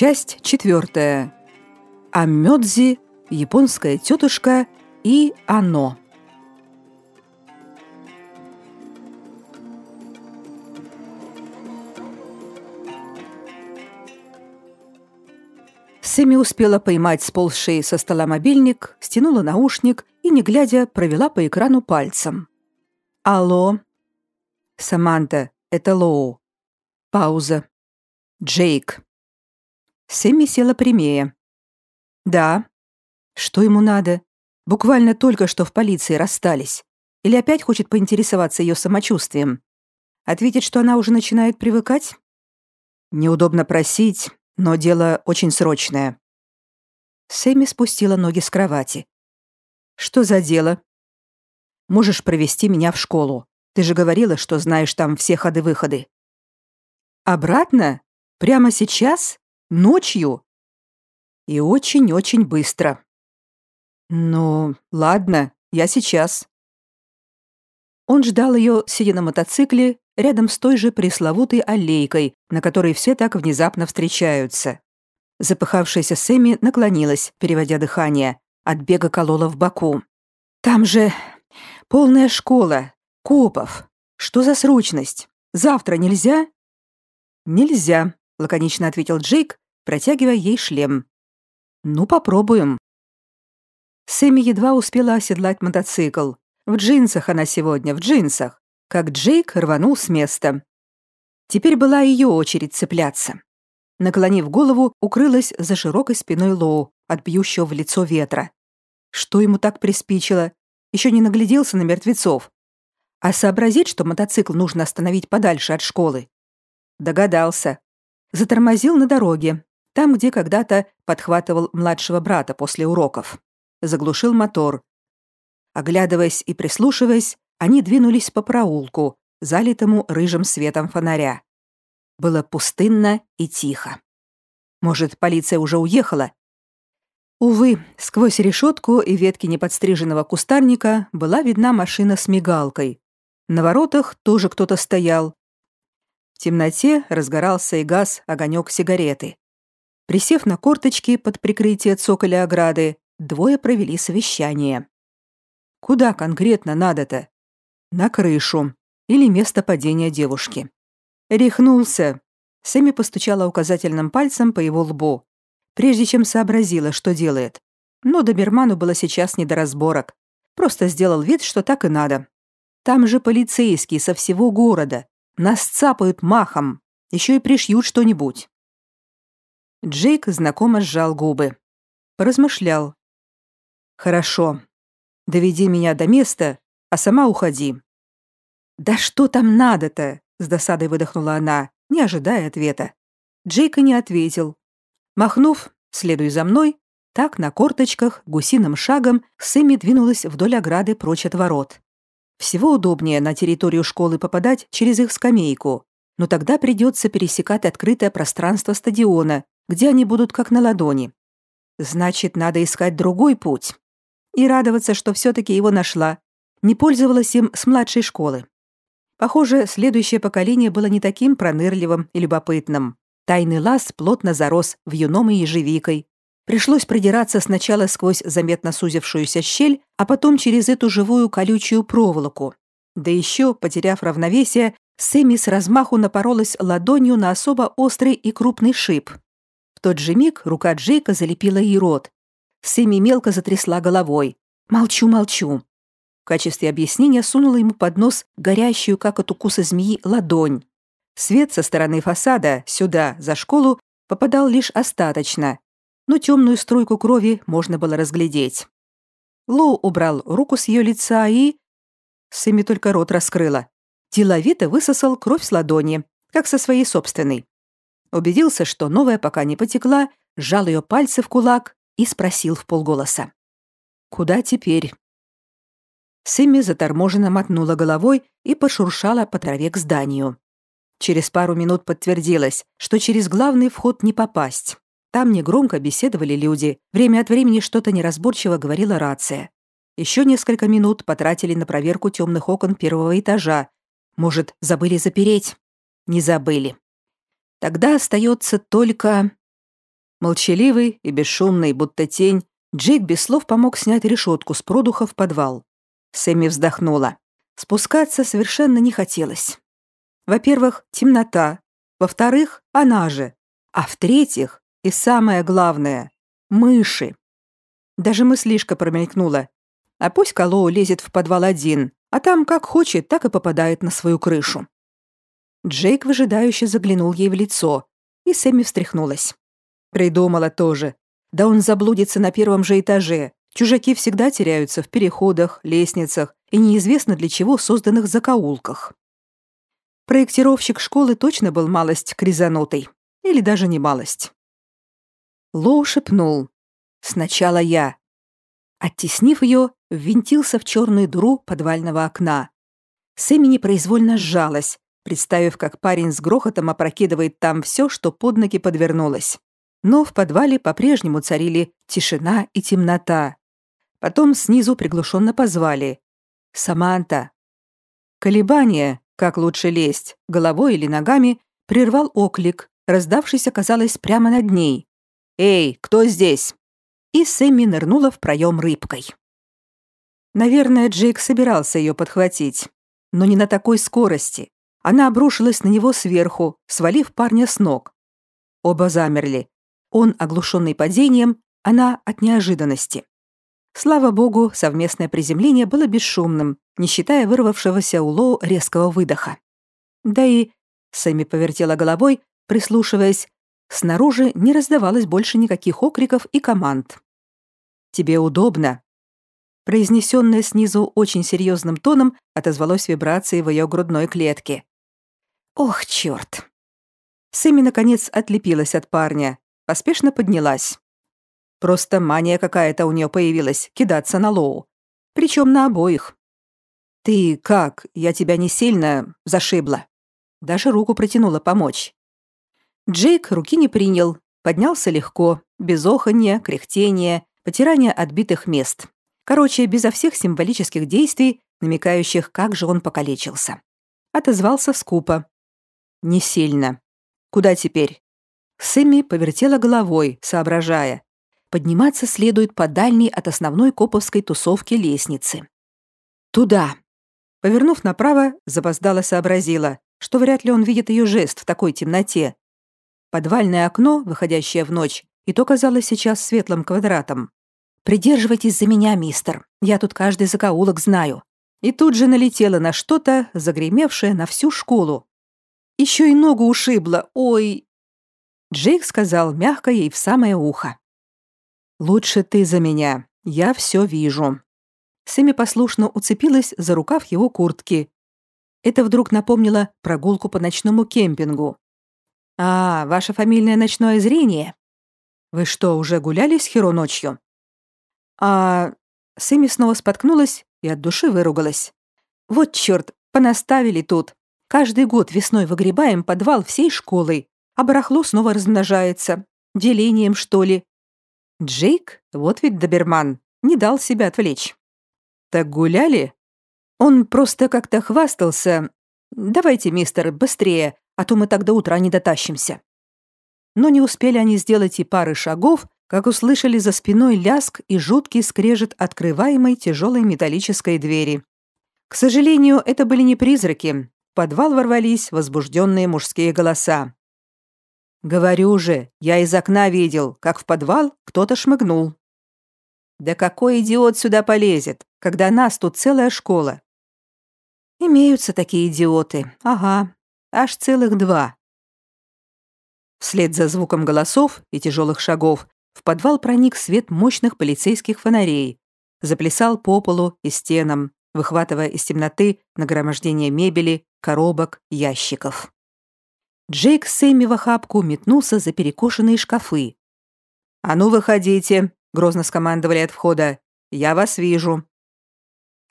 Часть четвертая. Амёдзи, японская тетушка и оно. Сэмми успела поймать сползший со стола мобильник, стянула наушник и, не глядя, провела по экрану пальцем. «Алло?» «Саманта, это Лоу». Пауза. «Джейк». Сэмми села прямее. «Да». «Что ему надо? Буквально только что в полиции расстались. Или опять хочет поинтересоваться ее самочувствием? Ответит, что она уже начинает привыкать?» «Неудобно просить, но дело очень срочное». Сэмми спустила ноги с кровати. «Что за дело?» «Можешь провести меня в школу. Ты же говорила, что знаешь там все ходы-выходы». «Обратно? Прямо сейчас? Ночью?» «И очень-очень быстро». «Ну, ладно, я сейчас». Он ждал ее, сидя на мотоцикле, рядом с той же пресловутой аллейкой, на которой все так внезапно встречаются. Запыхавшаяся Сэмми наклонилась, переводя дыхание. От бега колола в боку. «Там же полная школа. Копов. Что за срочность? Завтра нельзя?» «Нельзя», — лаконично ответил Джейк, протягивая ей шлем. «Ну, попробуем». Сэмми едва успела оседлать мотоцикл. В джинсах она сегодня, в джинсах как Джейк рванул с места. Теперь была ее очередь цепляться. Наклонив голову, укрылась за широкой спиной Лоу от в лицо ветра. Что ему так приспичило? Еще не нагляделся на мертвецов. А сообразить, что мотоцикл нужно остановить подальше от школы? Догадался. Затормозил на дороге, там, где когда-то подхватывал младшего брата после уроков. Заглушил мотор. Оглядываясь и прислушиваясь, они двинулись по проулку, залитому рыжим светом фонаря. Было пустынно и тихо. Может, полиция уже уехала? Увы, сквозь решетку и ветки неподстриженного кустарника была видна машина с мигалкой. На воротах тоже кто-то стоял. В темноте разгорался и газ огонек сигареты. Присев на корточки под прикрытие цоколя ограды, двое провели совещание. Куда конкретно надо-то? На крышу. Или место падения девушки. Рехнулся. Сэмми постучала указательным пальцем по его лбу, прежде чем сообразила, что делает. Но доберману было сейчас не до разборок. Просто сделал вид, что так и надо. Там же полицейские со всего города. Нас цапают махом. Еще и пришьют что-нибудь. Джейк знакомо сжал губы. Поразмышлял. «Хорошо. Доведи меня до места, а сама уходи». «Да что там надо-то?» — с досадой выдохнула она, не ожидая ответа. Джейка не ответил. Махнув, следуй за мной, так на корточках, гусиным шагом, Сэмми двинулась вдоль ограды прочь от ворот. Всего удобнее на территорию школы попадать через их скамейку, но тогда придется пересекать открытое пространство стадиона, где они будут как на ладони. Значит, надо искать другой путь. И радоваться, что все-таки его нашла, не пользовалась им с младшей школы. Похоже, следующее поколение было не таким пронырливым и любопытным. Тайный лаз плотно зарос вьюном и ежевикой. Пришлось продираться сначала сквозь заметно сузившуюся щель, а потом через эту живую колючую проволоку. Да еще, потеряв равновесие, Сэмми с размаху напоролась ладонью на особо острый и крупный шип. В тот же миг рука Джейка залепила ей рот. Сэмми мелко затрясла головой. «Молчу, молчу» качестве объяснения сунула ему под нос горящую, как от укуса змеи, ладонь. Свет со стороны фасада, сюда, за школу, попадал лишь остаточно, но темную струйку крови можно было разглядеть. Лоу убрал руку с ее лица и... Сэмми только рот раскрыла. Деловито высосал кровь с ладони, как со своей собственной. Убедился, что новая пока не потекла, сжал ее пальцы в кулак и спросил в полголоса. «Куда теперь?» Сэмми заторможенно мотнула головой и пошуршала по траве к зданию. Через пару минут подтвердилось, что через главный вход не попасть. Там негромко беседовали люди, время от времени что-то неразборчиво говорила рация. Еще несколько минут потратили на проверку темных окон первого этажа. Может, забыли запереть? Не забыли. Тогда остается только... Молчаливый и бесшумный, будто тень, Джейк без слов помог снять решетку с продуха в подвал. Сэмми вздохнула. Спускаться совершенно не хотелось. Во-первых, темнота. Во-вторых, она же. А в-третьих, и самое главное, мыши. Даже мыслишка промелькнула. А пусть Калоу лезет в подвал один, а там как хочет, так и попадает на свою крышу. Джейк выжидающе заглянул ей в лицо, и Сэмми встряхнулась. Придумала тоже. Да он заблудится на первом же этаже. Чужаки всегда теряются в переходах, лестницах и неизвестно для чего созданных закоулках. Проектировщик школы точно был малость кризанутый. Или даже не малость. Лоу шепнул. «Сначала я». Оттеснив ее, ввинтился в черную дыру подвального окна. Сэмми непроизвольно сжалась, представив, как парень с грохотом опрокидывает там все, что под ноги подвернулось но в подвале по-прежнему царили тишина и темнота. Потом снизу приглушенно позвали. «Саманта!» Колебание, как лучше лезть, головой или ногами, прервал оклик, раздавшийся, казалось, прямо над ней. «Эй, кто здесь?» И Сэмми нырнула в проем рыбкой. Наверное, Джейк собирался ее подхватить, но не на такой скорости. Она обрушилась на него сверху, свалив парня с ног. Оба замерли, он, оглушенный падением, она от неожиданности. Слава богу, совместное приземление было бесшумным, не считая вырвавшегося у Лоу резкого выдоха. Да и, Сэмми повертела головой, прислушиваясь, снаружи не раздавалось больше никаких окриков и команд. «Тебе удобно?» Произнесенное снизу очень серьезным тоном отозвалось вибрацией в ее грудной клетке. «Ох, черт!» Сэмми, наконец, отлепилась от парня, поспешно поднялась. Просто мания какая-то у нее появилась кидаться на Лоу. Причем на обоих. «Ты как? Я тебя не сильно зашибла». Даже руку протянула помочь. Джейк руки не принял, поднялся легко, без оханья, кряхтения, потирания отбитых мест. Короче, безо всех символических действий, намекающих, как же он покалечился. Отозвался скупо. «Не сильно. Куда теперь? Сэмми повертела головой, соображая. Подниматься следует по дальней от основной коповской тусовки лестницы. Туда. Повернув направо, запоздала сообразила, что вряд ли он видит ее жест в такой темноте. Подвальное окно, выходящее в ночь, и то казалось сейчас светлым квадратом. «Придерживайтесь за меня, мистер. Я тут каждый закоулок знаю». И тут же налетела на что-то, загремевшее на всю школу. Еще и ногу ушибла. Ой, Джейк сказал мягко ей в самое ухо. «Лучше ты за меня. Я все вижу». Сэмми послушно уцепилась за рукав его куртки. Это вдруг напомнило прогулку по ночному кемпингу. «А, ваше фамильное ночное зрение? Вы что, уже гуляли с Хиро ночью?» «А...» Сэмми снова споткнулась и от души выругалась. «Вот чёрт, понаставили тут. Каждый год весной выгребаем подвал всей школой, а барахло снова размножается. Делением, что ли? Джейк, вот ведь доберман, не дал себя отвлечь. Так гуляли? Он просто как-то хвастался. Давайте, мистер, быстрее, а то мы так до утра не дотащимся. Но не успели они сделать и пары шагов, как услышали за спиной ляск и жуткий скрежет открываемой тяжелой металлической двери. К сожалению, это были не призраки. В подвал ворвались возбужденные мужские голоса. Говорю же, я из окна видел, как в подвал кто-то шмыгнул. Да какой идиот сюда полезет, когда нас тут целая школа? Имеются такие идиоты. Ага, аж целых два. Вслед за звуком голосов и тяжелых шагов в подвал проник свет мощных полицейских фонарей, заплясал по полу и стенам, выхватывая из темноты нагромождение мебели, коробок, ящиков. Джейк с Сэмми в охапку метнулся за перекошенные шкафы. «А ну, выходите!» — грозно скомандовали от входа. «Я вас вижу».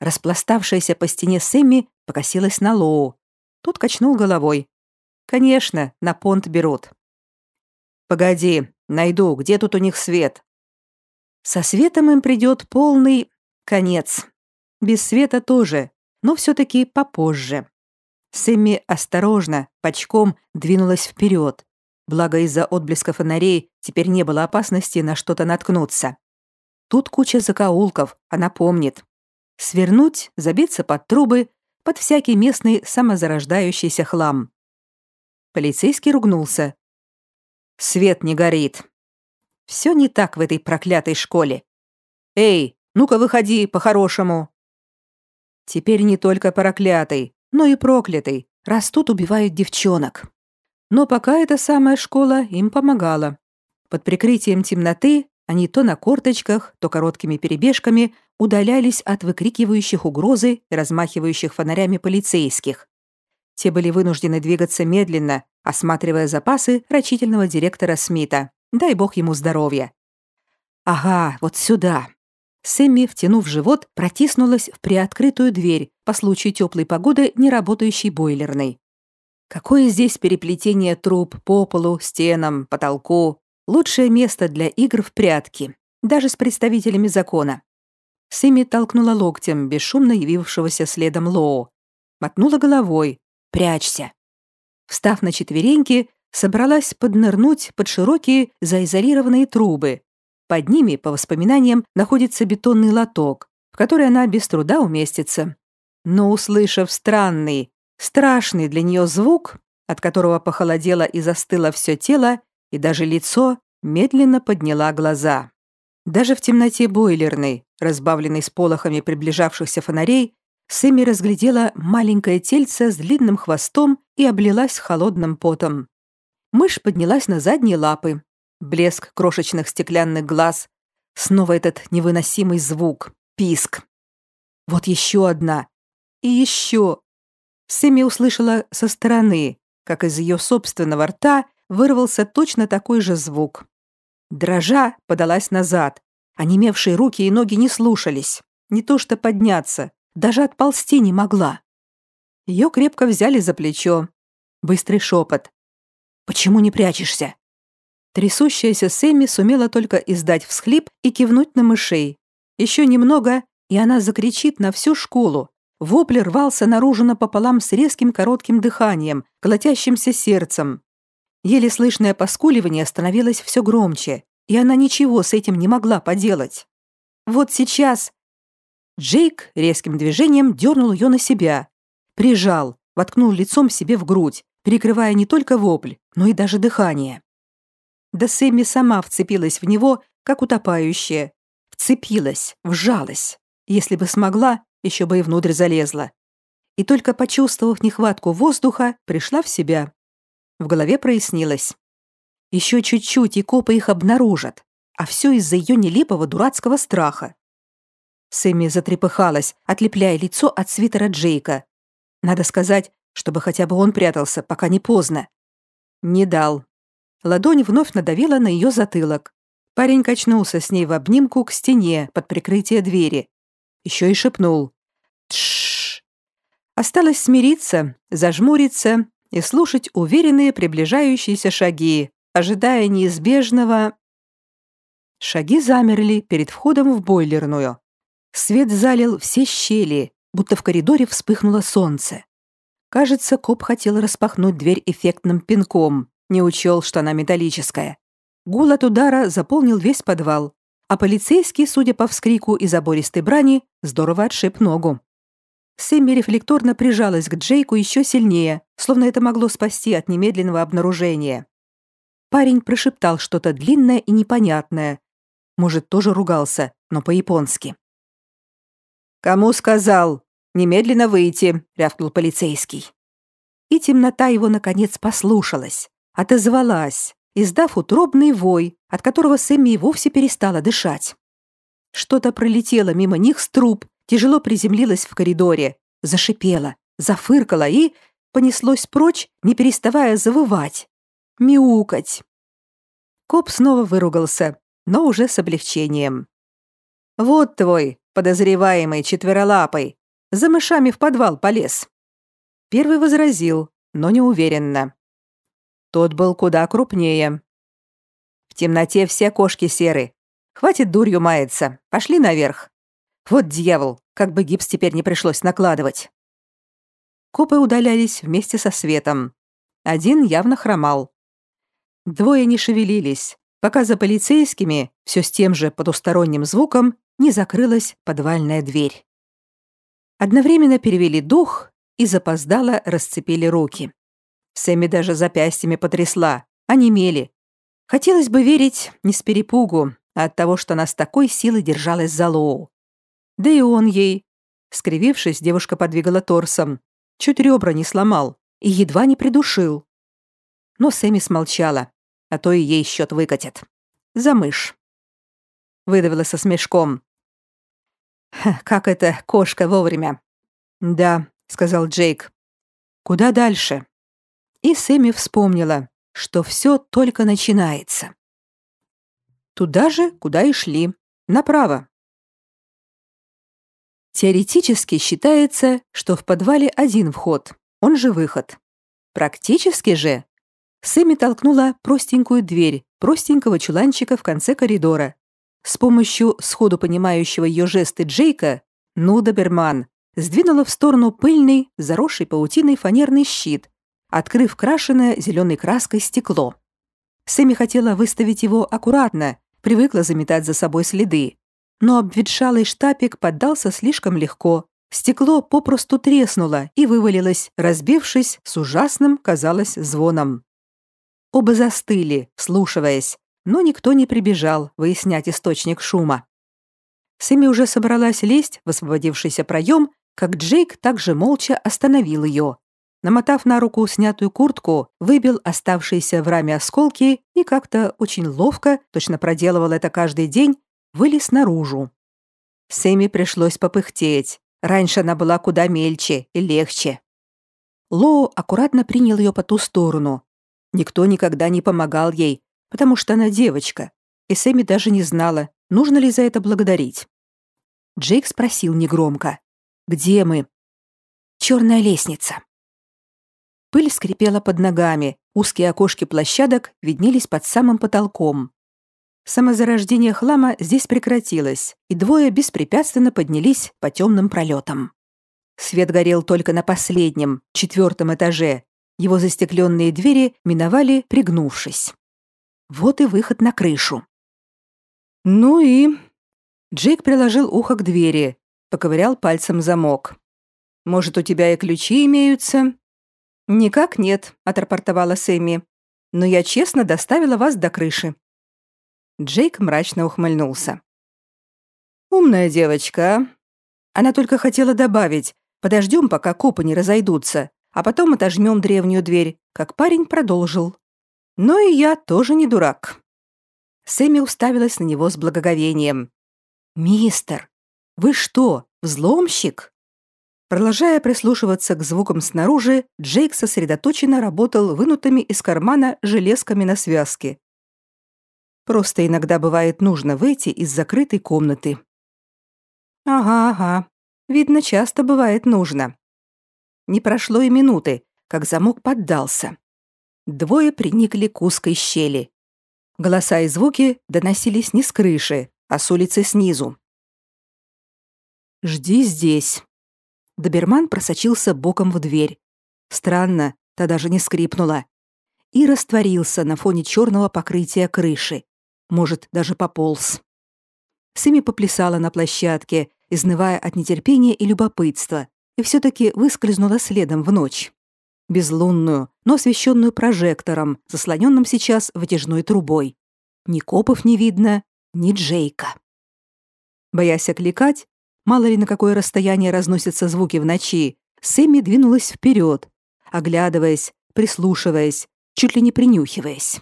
Распластавшаяся по стене Сэмми покосилась на Лоу. Тут качнул головой. «Конечно, на понт берут». «Погоди, найду, где тут у них свет?» Со светом им придет полный конец. Без света тоже, но все-таки попозже. Сэмми осторожно, почком двинулась вперед. Благо из-за отблеска фонарей теперь не было опасности на что-то наткнуться. Тут куча закоулков, она помнит. Свернуть, забиться под трубы, под всякий местный самозарождающийся хлам. Полицейский ругнулся. Свет не горит. Все не так в этой проклятой школе. Эй, ну-ка выходи по-хорошему. Теперь не только проклятый, но и проклятый, раз тут убивают девчонок. Но пока эта самая школа им помогала. Под прикрытием темноты они то на корточках, то короткими перебежками удалялись от выкрикивающих угрозы и размахивающих фонарями полицейских. Те были вынуждены двигаться медленно, осматривая запасы рачительного директора Смита. Дай бог ему здоровья. Ага, вот сюда. Сэмми, втянув живот, протиснулась в приоткрытую дверь по случаю теплой погоды, не работающей бойлерной. Какое здесь переплетение труб по полу, стенам, потолку. Лучшее место для игр в прятки, даже с представителями закона. Сэмми толкнула локтем бесшумно явившегося следом Лоу. Мотнула головой. «Прячься». Встав на четвереньки, собралась поднырнуть под широкие заизолированные трубы. Под ними, по воспоминаниям, находится бетонный лоток, в который она без труда уместится. Но, услышав странный, Страшный для нее звук, от которого похолодело и застыло все тело, и даже лицо, медленно подняла глаза. Даже в темноте бойлерной, разбавленной сполохами приближавшихся фонарей, Сэмми разглядела маленькое тельце с длинным хвостом и облилась холодным потом. Мышь поднялась на задние лапы. Блеск крошечных стеклянных глаз. Снова этот невыносимый звук. Писк. Вот еще одна. И еще. Сэмми услышала со стороны, как из ее собственного рта вырвался точно такой же звук. Дрожа подалась назад. Онемевшие руки и ноги не слушались. Не то что подняться, даже отползти не могла. Ее крепко взяли за плечо. Быстрый шепот. «Почему не прячешься?» Трясущаяся Сэмми сумела только издать всхлип и кивнуть на мышей. Еще немного, и она закричит на всю школу, Вопль рвался наружу напополам с резким коротким дыханием, колотящимся сердцем. Еле слышное поскуливание становилось все громче, и она ничего с этим не могла поделать. Вот сейчас... Джейк резким движением дернул ее на себя. Прижал, воткнул лицом себе в грудь, перекрывая не только вопль, но и даже дыхание. Да Сэмми сама вцепилась в него, как утопающая. Вцепилась, вжалась. Если бы смогла, еще бы и внутрь залезла. И только почувствовав нехватку воздуха, пришла в себя. В голове прояснилось. Еще чуть-чуть, и копы их обнаружат. А все из-за ее нелепого дурацкого страха. Сэмми затрепыхалась, отлепляя лицо от свитера Джейка. Надо сказать, чтобы хотя бы он прятался, пока не поздно. Не дал. Ладонь вновь надавила на ее затылок. Парень качнулся с ней в обнимку к стене под прикрытие двери, еще и шепнул. Тш. Осталось смириться, зажмуриться и слушать уверенные приближающиеся шаги, ожидая неизбежного... Шаги замерли перед входом в бойлерную. Свет залил все щели, будто в коридоре вспыхнуло солнце. Кажется, коп хотел распахнуть дверь эффектным пинком, не учел, что она металлическая. Гул от удара заполнил весь подвал а полицейский, судя по вскрику и забористой брани, здорово отшиб ногу. Сэмми рефлекторно прижалась к Джейку еще сильнее, словно это могло спасти от немедленного обнаружения. Парень прошептал что-то длинное и непонятное. Может, тоже ругался, но по-японски. «Кому сказал? Немедленно выйти!» — рявкнул полицейский. И темнота его, наконец, послушалась, отозвалась, издав утробный вой, от которого Сэмми вовсе перестала дышать. Что-то пролетело мимо них с труб, тяжело приземлилось в коридоре, зашипело, зафыркало и понеслось прочь, не переставая завывать, мяукать. Коп снова выругался, но уже с облегчением. «Вот твой, подозреваемый четверолапый, за мышами в подвал полез». Первый возразил, но неуверенно. Тот был куда крупнее. В темноте все кошки серы. Хватит дурью маяться. Пошли наверх. Вот дьявол, как бы гипс теперь не пришлось накладывать. Копы удалялись вместе со светом. Один явно хромал. Двое не шевелились, пока за полицейскими, все с тем же потусторонним звуком, не закрылась подвальная дверь. Одновременно перевели дух и запоздало расцепили руки. Сэмми даже запястьями потрясла, онемели. Хотелось бы верить не с перепугу, а от того, что она с такой силой держалась за Лоу. Да и он ей. Скривившись, девушка подвигала торсом. Чуть ребра не сломал и едва не придушил. Но Сэмми смолчала, а то и ей счет выкатят. За мышь. Выдавила со смешком. «Как это кошка вовремя?» «Да», — сказал Джейк. «Куда дальше?» И Сэмми вспомнила, что все только начинается. Туда же, куда и шли. Направо. Теоретически считается, что в подвале один вход, он же выход. Практически же Сэмми толкнула простенькую дверь простенького чуланчика в конце коридора. С помощью сходу понимающего ее жесты Джейка, ну, доберман, сдвинула в сторону пыльный, заросший паутиной фанерный щит, открыв крашеное зеленой краской стекло. Сэмми хотела выставить его аккуратно, привыкла заметать за собой следы. Но обветшалый штапик поддался слишком легко. Стекло попросту треснуло и вывалилось, разбившись с ужасным, казалось, звоном. Оба застыли, слушаясь, но никто не прибежал выяснять источник шума. Сэмми уже собралась лезть в освободившийся проем, как Джейк также молча остановил ее. Намотав на руку снятую куртку, выбил оставшиеся в раме осколки и как-то очень ловко, точно проделывал это каждый день, вылез наружу. Сэмми пришлось попыхтеть. Раньше она была куда мельче и легче. Лоу аккуратно принял ее по ту сторону. Никто никогда не помогал ей, потому что она девочка, и Сэмми даже не знала, нужно ли за это благодарить. Джейк спросил негромко. «Где мы?» «Черная лестница». Пыль скрипела под ногами, узкие окошки площадок виднелись под самым потолком. Самозарождение хлама здесь прекратилось, и двое беспрепятственно поднялись по темным пролетам. Свет горел только на последнем, четвертом этаже. Его застекленные двери миновали, пригнувшись. Вот и выход на крышу. Ну и... Джейк приложил ухо к двери, поковырял пальцем замок. «Может, у тебя и ключи имеются?» «Никак нет», — отрапортовала Сэмми. «Но я честно доставила вас до крыши. Джейк мрачно ухмыльнулся. «Умная девочка, а?» Она только хотела добавить «подождем, пока копы не разойдутся, а потом отожмем древнюю дверь», как парень продолжил. «Но и я тоже не дурак». Сэмми уставилась на него с благоговением. «Мистер, вы что, взломщик?» Продолжая прислушиваться к звукам снаружи, Джейк сосредоточенно работал вынутыми из кармана железками на связке, Просто иногда бывает нужно выйти из закрытой комнаты. Ага, ага. Видно, часто бывает нужно. Не прошло и минуты, как замок поддался. Двое приникли к узкой щели. Голоса и звуки доносились не с крыши, а с улицы снизу. «Жди здесь». Доберман просочился боком в дверь. Странно, та даже не скрипнула. И растворился на фоне черного покрытия крыши может, даже пополз. Сыми поплясала на площадке, изнывая от нетерпения и любопытства, и все-таки выскользнула следом в ночь. Безлунную, но освещенную прожектором, заслоненным сейчас вытяжной трубой. Ни копов не видно, ни Джейка. Боясь окликать, мало ли на какое расстояние разносятся звуки в ночи, Сэмми двинулась вперед, оглядываясь, прислушиваясь, чуть ли не принюхиваясь.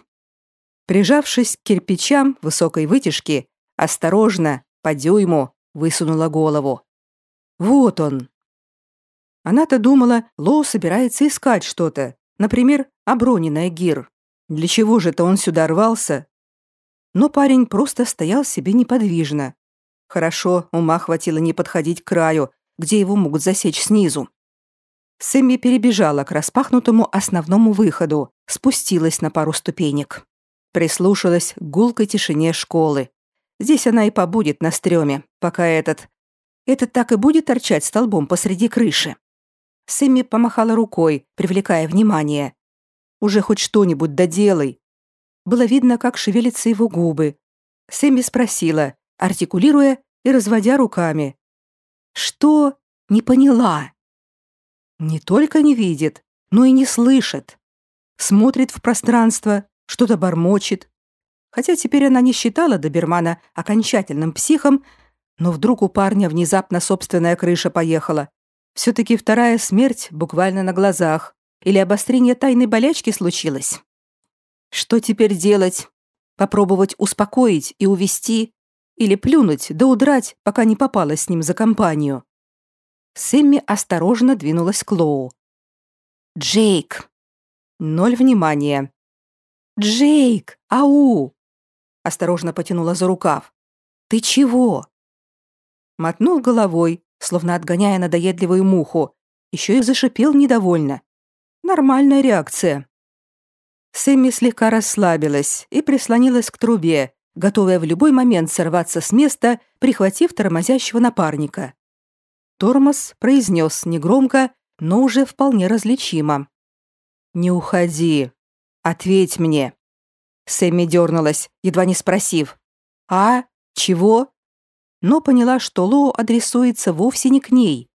Прижавшись к кирпичам высокой вытяжки, осторожно, по дюйму, высунула голову. Вот он. Она-то думала, Лоу собирается искать что-то, например, оброненное гир. Для чего же-то он сюда рвался? Но парень просто стоял себе неподвижно. Хорошо, ума хватило не подходить к краю, где его могут засечь снизу. Сэмми перебежала к распахнутому основному выходу, спустилась на пару ступенек прислушалась к гулкой тишине школы. Здесь она и побудет на стреме, пока этот... Этот так и будет торчать столбом посреди крыши. Сэмми помахала рукой, привлекая внимание. «Уже хоть что-нибудь доделай». Было видно, как шевелятся его губы. Сэмми спросила, артикулируя и разводя руками. «Что?» «Не поняла». Не только не видит, но и не слышит. Смотрит в пространство, что-то бормочет. Хотя теперь она не считала добермана окончательным психом, но вдруг у парня внезапно собственная крыша поехала. Все-таки вторая смерть буквально на глазах. Или обострение тайной болячки случилось? Что теперь делать? Попробовать успокоить и увести? Или плюнуть да удрать, пока не попала с ним за компанию? Сэмми осторожно двинулась к Лоу. «Джейк!» Ноль внимания. «Джейк! Ау!» Осторожно потянула за рукав. «Ты чего?» Мотнул головой, словно отгоняя надоедливую муху. Еще и зашипел недовольно. Нормальная реакция. Сэмми слегка расслабилась и прислонилась к трубе, готовая в любой момент сорваться с места, прихватив тормозящего напарника. Тормоз произнес негромко, но уже вполне различимо. «Не уходи. Ответь мне». Сэмми дернулась, едва не спросив. «А? Чего?» Но поняла, что Ло адресуется вовсе не к ней.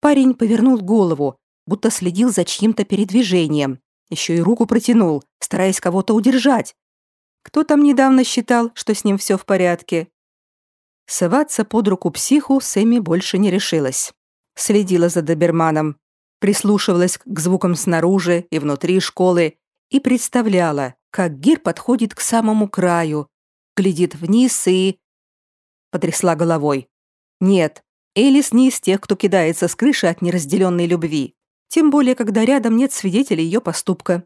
Парень повернул голову, будто следил за чьим-то передвижением. Еще и руку протянул, стараясь кого-то удержать. Кто там недавно считал, что с ним все в порядке? Соваться под руку психу Сэмми больше не решилась. Следила за доберманом, прислушивалась к звукам снаружи и внутри школы и представляла, как Гир подходит к самому краю, глядит вниз и... Потрясла головой. Нет, Элис не из тех, кто кидается с крыши от неразделенной любви. Тем более, когда рядом нет свидетелей ее поступка.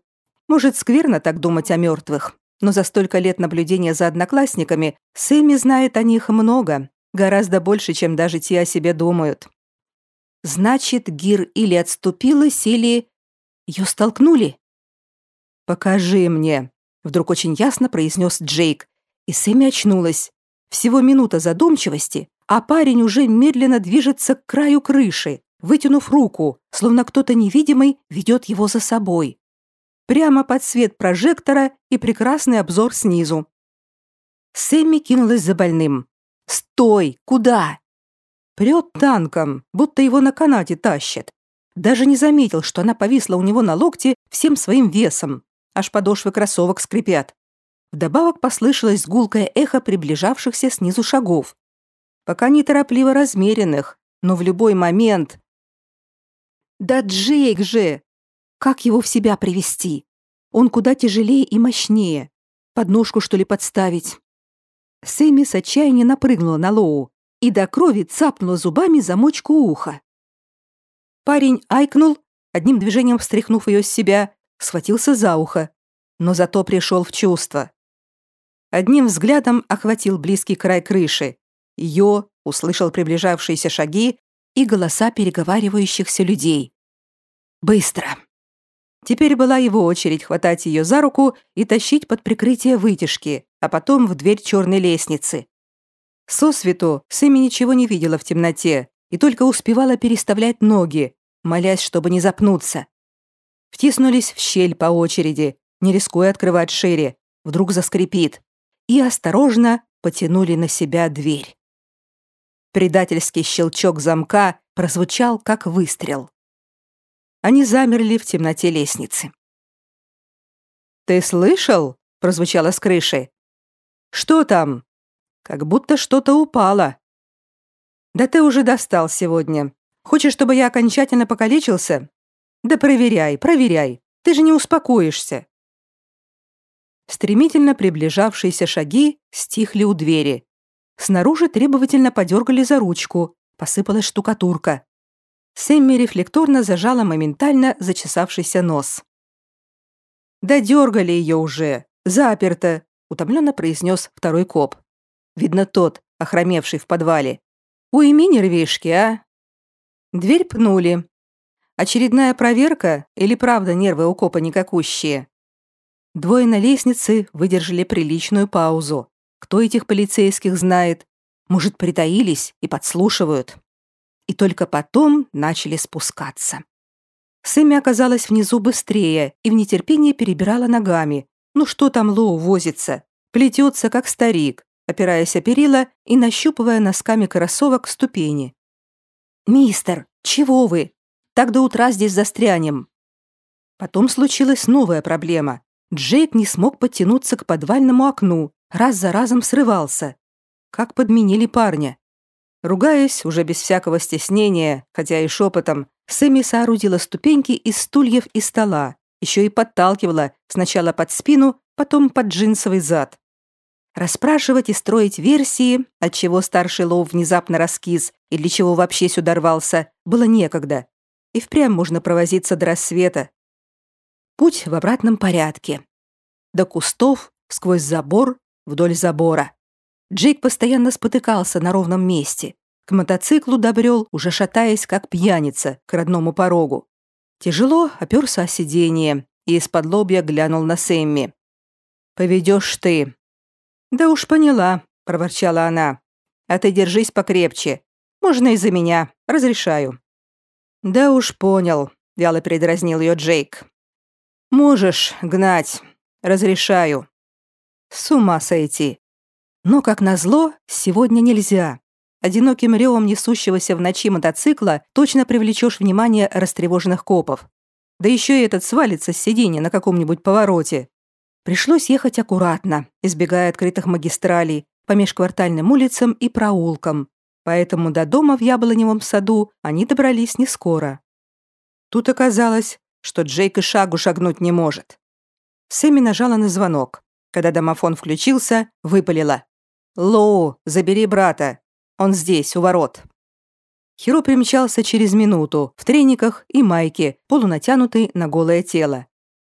Может, скверно так думать о мертвых но за столько лет наблюдения за одноклассниками Сэмми знает о них много, гораздо больше, чем даже те о себе думают. Значит, Гир или отступилась, или... Ее столкнули? «Покажи мне», — вдруг очень ясно произнес Джейк, и Сэмми очнулась. Всего минута задумчивости, а парень уже медленно движется к краю крыши, вытянув руку, словно кто-то невидимый ведет его за собой прямо под свет прожектора и прекрасный обзор снизу. Сэмми кинулась за больным. «Стой! Куда?» Прет танком, будто его на канате тащат. Даже не заметил, что она повисла у него на локте всем своим весом. Аж подошвы кроссовок скрипят. Вдобавок послышалось гулкое эхо приближавшихся снизу шагов. Пока неторопливо размеренных, но в любой момент... «Да Джейк же!» Как его в себя привести? Он куда тяжелее и мощнее. Подножку, что ли, подставить? Сэмми с отчаяния напрыгнула на Лоу и до крови цапнула зубами замочку уха. Парень айкнул, одним движением встряхнув ее с себя, схватился за ухо, но зато пришел в чувство. Одним взглядом охватил близкий край крыши. Ее услышал приближавшиеся шаги и голоса переговаривающихся людей. «Быстро!» Теперь была его очередь хватать ее за руку и тащить под прикрытие вытяжки, а потом в дверь черной лестницы. Сосвету Сэмми ничего не видела в темноте и только успевала переставлять ноги, молясь, чтобы не запнуться. Втиснулись в щель по очереди, не рискуя открывать шире, вдруг заскрипит, и осторожно потянули на себя дверь. Предательский щелчок замка прозвучал, как выстрел. Они замерли в темноте лестницы. «Ты слышал?» — прозвучало с крыши. «Что там?» «Как будто что-то упало». «Да ты уже достал сегодня. Хочешь, чтобы я окончательно покалечился?» «Да проверяй, проверяй. Ты же не успокоишься». Стремительно приближавшиеся шаги стихли у двери. Снаружи требовательно подергали за ручку, посыпалась штукатурка. Сэмми рефлекторно зажала моментально зачесавшийся нос. «Да дергали ее уже! Заперто!» — утомленно произнес второй коп. Видно тот, охромевший в подвале. «Уйми нервишки, а!» Дверь пнули. Очередная проверка или правда нервы у копа никакущие? Двое на лестнице выдержали приличную паузу. Кто этих полицейских знает? Может, притаились и подслушивают? И только потом начали спускаться. Сэмми оказалась внизу быстрее и в нетерпении перебирала ногами, Ну что там Лоу возится? Плетется, как старик, опираясь о перила и нащупывая носками кроссовок ступени. «Мистер, чего вы? Так до утра здесь застрянем». Потом случилась новая проблема. Джейк не смог подтянуться к подвальному окну, раз за разом срывался. Как подменили парня. Ругаясь, уже без всякого стеснения, хотя и шепотом, Сэмми соорудила ступеньки из стульев и стола, еще и подталкивала сначала под спину, потом под джинсовый зад. Расспрашивать и строить версии, от чего старший Лоу внезапно раскис и для чего вообще сюда рвался, было некогда. И впрямь можно провозиться до рассвета. Путь в обратном порядке. До кустов, сквозь забор, вдоль забора. Джейк постоянно спотыкался на ровном месте. К мотоциклу добрел, уже шатаясь, как пьяница, к родному порогу. Тяжело оперся о сиденье и из-под лобья глянул на Сэмми. «Поведешь ты», «Да уж поняла», — проворчала она. «А ты держись покрепче. Можно из-за меня. Разрешаю». «Да уж понял», — вяло передразнил ее Джейк. «Можешь гнать. Разрешаю». С ума сойти. Но, как назло, сегодня нельзя. Одиноким ревом несущегося в ночи мотоцикла точно привлечешь внимание растревоженных копов. Да еще и этот свалится с сиденья на каком-нибудь повороте. Пришлось ехать аккуратно, избегая открытых магистралей, по межквартальным улицам и проулкам, поэтому до дома в Яблоневом саду они добрались не скоро. Тут оказалось, что Джейк и шагу шагнуть не может. Сэмми нажала на звонок. Когда домофон включился, выпалила. «Лоу, забери брата. Он здесь, у ворот». Хиро примчался через минуту, в трениках и майке, полунатянутый на голое тело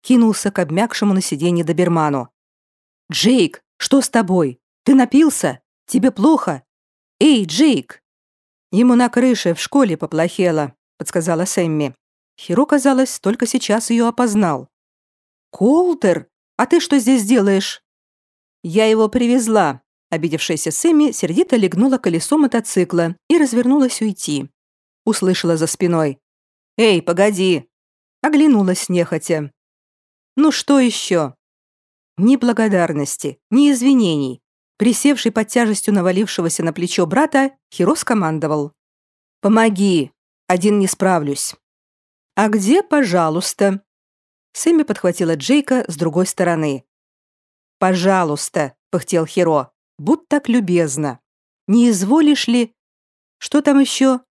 кинулся к обмякшему на сиденье доберману. «Джейк, что с тобой? Ты напился? Тебе плохо? Эй, Джейк!» «Ему на крыше в школе поплохело», — подсказала Сэмми. Хиро, казалось, только сейчас ее опознал. «Колтер, а ты что здесь делаешь?» «Я его привезла», — обидевшаяся Сэмми сердито легнула колесо мотоцикла и развернулась уйти. Услышала за спиной. «Эй, погоди!» Оглянулась нехотя. Ну что еще? Ни благодарности, ни извинений. Присевший под тяжестью навалившегося на плечо брата, Хиро скомандовал. «Помоги! Один не справлюсь». «А где, пожалуйста?» Сэмми подхватила Джейка с другой стороны. «Пожалуйста», — пыхтел Хиро, — «будь так любезно. Не изволишь ли...» «Что там еще?»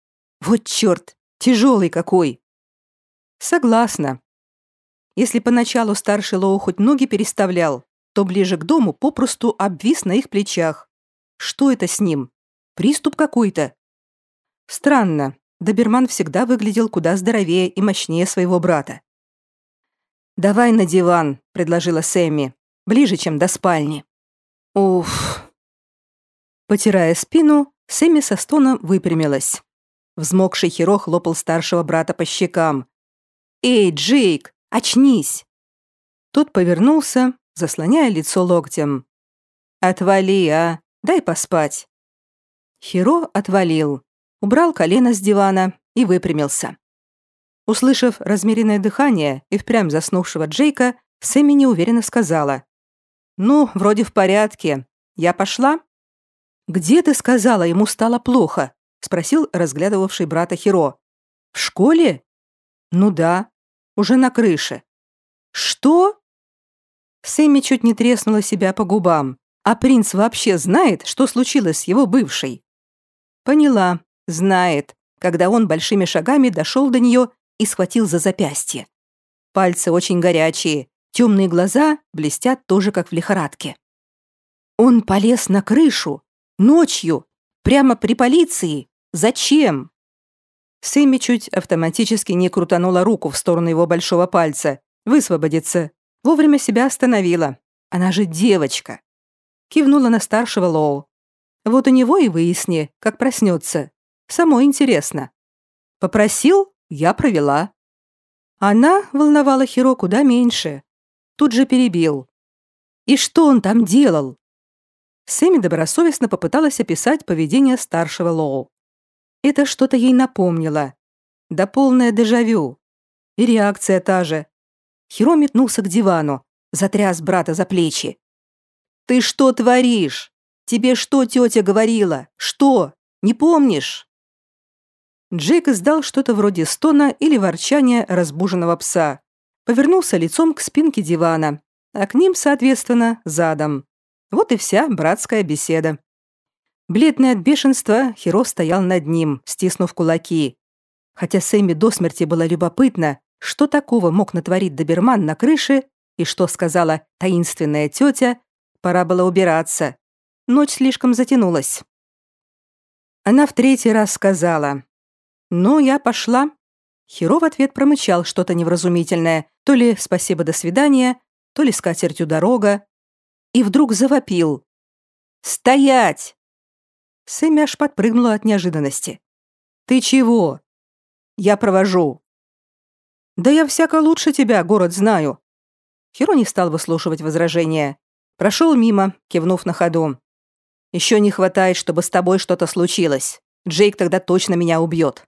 «Вот черт, тяжелый какой!» «Согласна», если поначалу старший Лоу хоть ноги переставлял, то ближе к дому попросту обвис на их плечах. Что это с ним? Приступ какой-то? Странно. Доберман всегда выглядел куда здоровее и мощнее своего брата. «Давай на диван», — предложила Сэмми. «Ближе, чем до спальни». «Уф». Потирая спину, Сэмми со стоном выпрямилась. Взмокший Хиро хлопал старшего брата по щекам. «Эй, Джейк, Очнись!» Тот повернулся, заслоняя лицо локтем. «Отвали, а! Дай поспать!» Хиро отвалил, убрал колено с дивана и выпрямился. Услышав размеренное дыхание и впрямь заснувшего Джейка, Сэмми неуверенно сказала. «Ну, вроде в порядке. Я пошла?» «Где ты сказала, ему стало плохо?» — спросил разглядывавший брата Хиро. «В школе?» «Ну да уже на крыше. Что? Сэмми чуть не треснула себя по губам. А принц вообще знает, что случилось с его бывшей? Поняла, знает, когда он большими шагами дошел до нее и схватил за запястье. Пальцы очень горячие, темные глаза блестят тоже как в лихорадке. Он полез на крышу, ночью, прямо при полиции. Зачем? Сэмми чуть автоматически не крутанула руку в сторону его большого пальца. Высвободиться. Вовремя себя остановила. Она же девочка. Кивнула на старшего Лоу. Вот у него и выясни, как проснется. Само интересно. Попросил, я провела. Она волновала Хиро куда меньше. Тут же перебил. И что он там делал? Сэмми добросовестно попыталась описать поведение старшего Лоу. Это что-то ей напомнило. Да полное дежавю. И реакция та же. Хиро метнулся к дивану, затряс брата за плечи. «Ты что творишь? Тебе что тетя говорила? Что? Не помнишь?» Джейк издал что-то вроде стона или ворчания разбуженного пса. Повернулся лицом к спинке дивана, а к ним, соответственно, задом. Вот и вся братская беседа. Бледный от бешенства, Хиро стоял над ним, стиснув кулаки. Хотя Сэмми до смерти было любопытно, что такого мог натворить доберман на крыше и что сказала таинственная тетя, пора было убираться. Ночь слишком затянулась. Она в третий раз сказала. «Ну, я пошла». Хиро в ответ промычал что-то невразумительное, то ли «спасибо, до свидания», то ли «скатертью дорога». И вдруг завопил. «Стоять!» Сэмми аж подпрыгнула от неожиданности. «Ты чего?» «Я провожу». «Да я всяко лучше тебя, город знаю». Хиро не стал выслушивать возражения. Прошел мимо, кивнув на ходу. «Еще не хватает, чтобы с тобой что-то случилось. Джейк тогда точно меня убьет».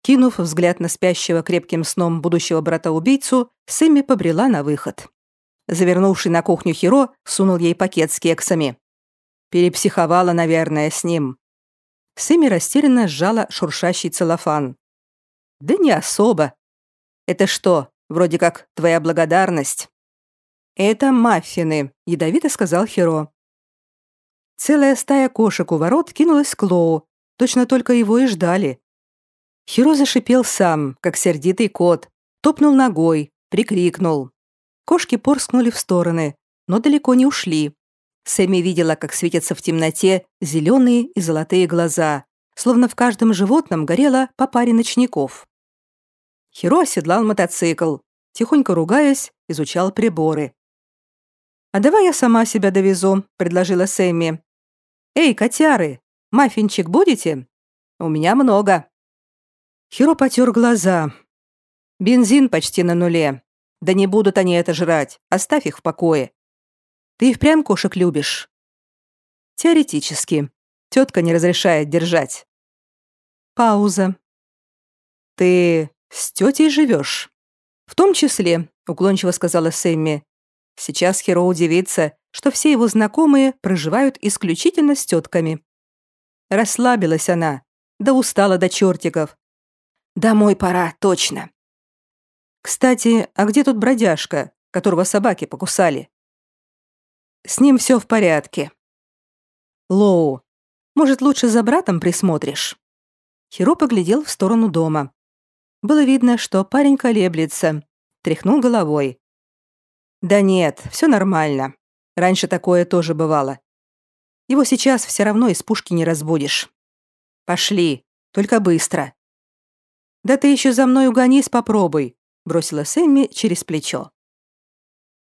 Кинув взгляд на спящего крепким сном будущего брата-убийцу, Сэмми побрела на выход. Завернувший на кухню Хиро сунул ей пакет с кексами. Перепсиховала, наверное, с ним. Сэмми растерянно сжала шуршащий целлофан. «Да не особо. Это что, вроде как твоя благодарность?» «Это маффины», — ядовито сказал Хиро. Целая стая кошек у ворот кинулась к Лоу, точно только его и ждали. Хиро зашипел сам, как сердитый кот, топнул ногой, прикрикнул. Кошки порскнули в стороны, но далеко не ушли. Сэмми видела, как светятся в темноте зеленые и золотые глаза, словно в каждом животном горело по паре ночников. Хиро оседлал мотоцикл, тихонько ругаясь, изучал приборы. «А давай я сама себя довезу», — предложила Сэмми. «Эй, котяры, маффинчик будете? У меня много». Хиро потер глаза. «Бензин почти на нуле. Да не будут они это жрать. Оставь их в покое. Ты и впрямь кошек любишь?» «Теоретически. Тетка не разрешает держать». Пауза. «Ты с тетей живешь?» «В том числе», — уклончиво сказала Сэмми. «Сейчас Хиро удивится, что все его знакомые проживают исключительно с тетками». Расслабилась она, да устала до чертиков. «Домой пора, точно». «Кстати, а где тут бродяжка, которого собаки покусали?» С ним все в порядке. Лоу, может, лучше за братом присмотришь? Хиро поглядел в сторону дома. Было видно, что парень колеблется. Тряхнул головой. Да нет, все нормально. Раньше такое тоже бывало. Его сейчас все равно из пушки не разбудишь. Пошли, только быстро. Да ты еще за мной угонись попробуй, бросила Сэмми через плечо.